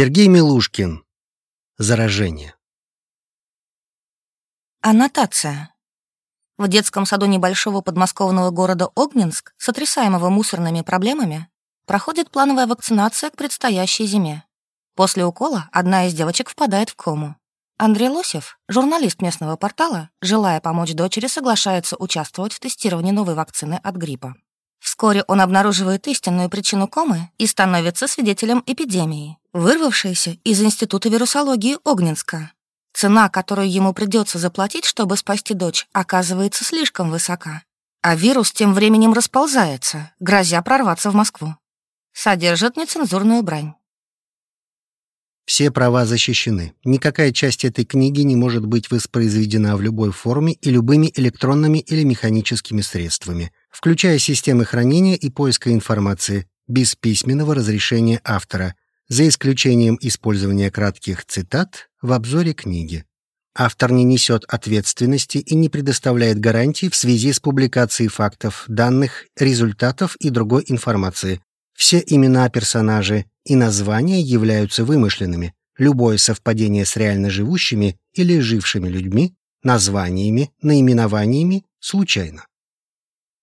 Сергей Милушкин. Заражение. Аннотация. В детском саду небольшого подмосковного города Огненск, сотрясаемого мусорными проблемами, проходит плановая вакцинация к предстоящей зиме. После укола одна из девочек впадает в кому. Андрей Лосев, журналист местного портала, желая помочь дочери, соглашается участвовать в тестировании новой вакцины от гриппа. Вскоре он обнаруживает истинную причину комы и становится свидетелем эпидемии, вырвавшейся из Института вирусологии Огненска. Цена, которую ему придется заплатить, чтобы спасти дочь, оказывается слишком высока. А вирус тем временем расползается, грозя прорваться в Москву. Содержит нецензурную брань. Все права защищены. Никакая часть этой книги не может быть воспроизведена в любой форме и любыми электронными или механическими средствами, включая системы хранения и поиска информации, без письменного разрешения автора, за исключением использования кратких цитат в обзоре книги. Автор не несет ответственности и не предоставляет гарантий в связи с публикацией фактов, данных, результатов и другой информации. Все имена персонажей и названия являются вымышленными. Любое совпадение с реально живущими или жившими людьми, названиями, наименованиями случайно.